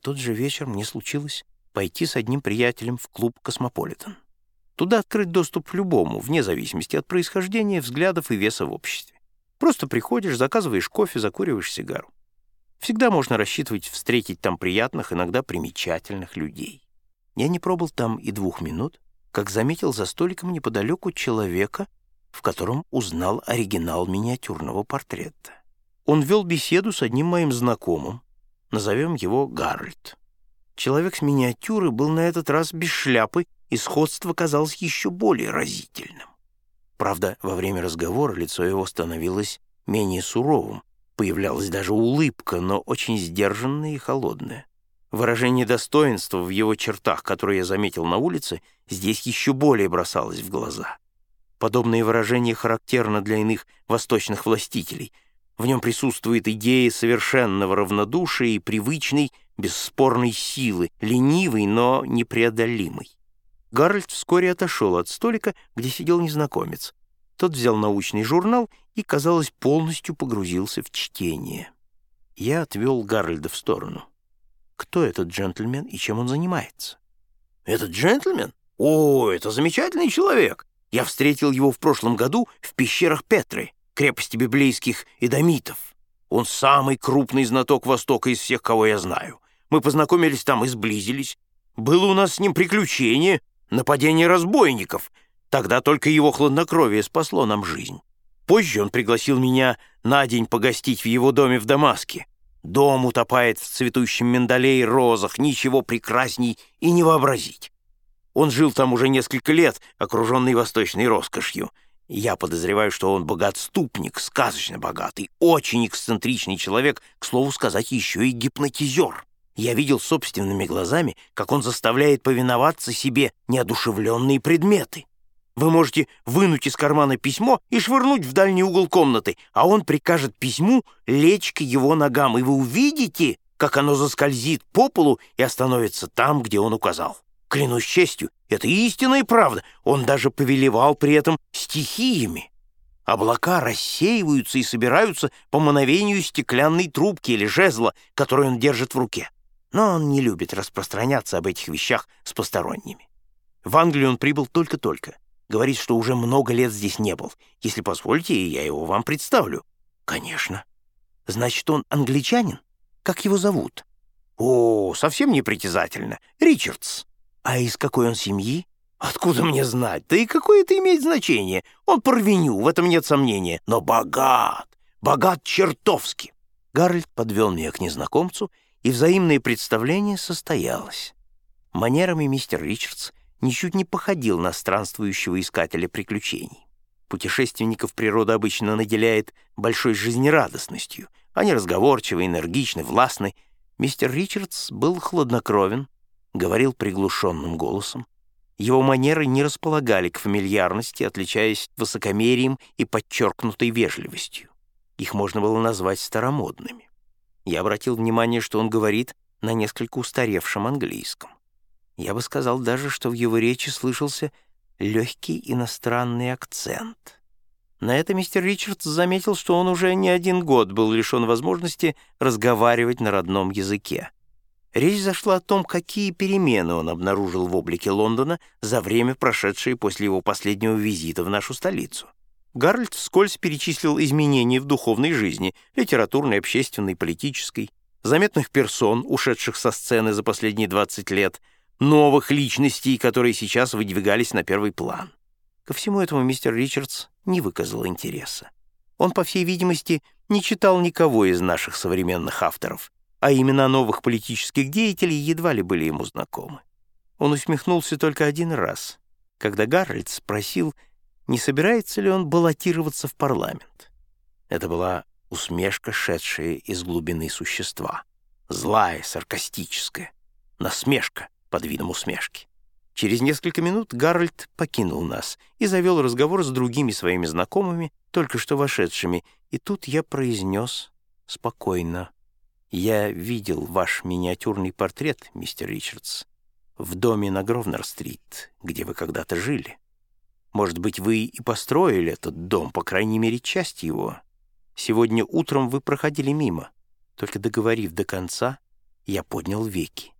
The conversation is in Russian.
тот же вечер мне случилось пойти с одним приятелем в клуб «Космополитен». Туда открыт доступ любому, вне зависимости от происхождения, взглядов и веса в обществе. Просто приходишь, заказываешь кофе, закуриваешь сигару. Всегда можно рассчитывать встретить там приятных, иногда примечательных людей. Я не пробыл там и двух минут, как заметил за столиком неподалеку человека, в котором узнал оригинал миниатюрного портрета. Он вел беседу с одним моим знакомым, назовем его Гарольд. Человек с миниатюры был на этот раз без шляпы, и сходство казалось еще более разительным. Правда, во время разговора лицо его становилось менее суровым, появлялась даже улыбка, но очень сдержанная и холодная. Выражение достоинства в его чертах, которое я заметил на улице, здесь еще более бросалось в глаза. Подобное выражение характерно для иных восточных властителей. В нем присутствует идея совершенного равнодушия и привычной, бесспорной силы, ленивой, но непреодолимой. Гарольд вскоре отошел от столика, где сидел незнакомец. Тот взял научный журнал и, казалось, полностью погрузился в чтение. Я отвел Гарольда в сторону. Кто этот джентльмен и чем он занимается? Этот джентльмен? О, это замечательный человек. Я встретил его в прошлом году в пещерах Петры, крепости библейских эдомитов. Он самый крупный знаток Востока из всех, кого я знаю. Мы познакомились там и сблизились. Было у нас с ним приключение, нападение разбойников. Тогда только его хладнокровие спасло нам жизнь. Позже он пригласил меня на день погостить в его доме в Дамаске. Дом утопает в цветущем миндале и розах, ничего прекрасней и не вообразить. Он жил там уже несколько лет, окруженный восточной роскошью. Я подозреваю, что он богатступник, сказочно богатый, очень эксцентричный человек, к слову сказать, еще и гипнотизер. Я видел собственными глазами, как он заставляет повиноваться себе неодушевленные предметы. Вы можете вынуть из кармана письмо и швырнуть в дальний угол комнаты, а он прикажет письму лечь к его ногам, и вы увидите, как оно заскользит по полу и остановится там, где он указал. Клянусь честью, это истинная правда. Он даже повелевал при этом стихиями. Облака рассеиваются и собираются по мановению стеклянной трубки или жезла, который он держит в руке. Но он не любит распространяться об этих вещах с посторонними. В Англию он прибыл только-только. Говорит, что уже много лет здесь не был. Если позволите, я его вам представлю. Конечно. Значит, он англичанин? Как его зовут? О, совсем непритязательно. Ричардс. А из какой он семьи? Откуда мне знать? Да и какое это имеет значение? Он порвеню, в этом нет сомнения. Но богат, богат чертовски. Гарольд подвел меня к незнакомцу, и взаимное представление состоялось. Манерами мистер Ричардс ничуть не походил на странствующего искателя приключений. Путешественников природа обычно наделяет большой жизнерадостностью. Они разговорчивы, энергичны, властны. Мистер Ричардс был хладнокровен, говорил приглушенным голосом. Его манеры не располагали к фамильярности, отличаясь высокомерием и подчеркнутой вежливостью. Их можно было назвать старомодными. Я обратил внимание, что он говорит на несколько устаревшем английском. Я бы сказал даже, что в его речи слышался легкий иностранный акцент. На это мистер Ричардс заметил, что он уже не один год был лишен возможности разговаривать на родном языке. Речь зашла о том, какие перемены он обнаружил в облике Лондона за время, прошедшее после его последнего визита в нашу столицу. Гарольд вскользь перечислил изменения в духовной жизни, литературной, общественной, политической, заметных персон, ушедших со сцены за последние 20 лет, новых личностей, которые сейчас выдвигались на первый план. Ко всему этому мистер Ричардс не выказал интереса. Он, по всей видимости, не читал никого из наших современных авторов, а имена новых политических деятелей едва ли были ему знакомы. Он усмехнулся только один раз, когда Гарольд спросил, не собирается ли он баллотироваться в парламент. Это была усмешка, шедшая из глубины существа. Злая, саркастическая, насмешка — под видом усмешки. Через несколько минут Гарольд покинул нас и завел разговор с другими своими знакомыми, только что вошедшими, и тут я произнес спокойно. «Я видел ваш миниатюрный портрет, мистер Ричардс, в доме на Гровнер-стрит, где вы когда-то жили. Может быть, вы и построили этот дом, по крайней мере, часть его. Сегодня утром вы проходили мимо. Только договорив до конца, Я поднял веки.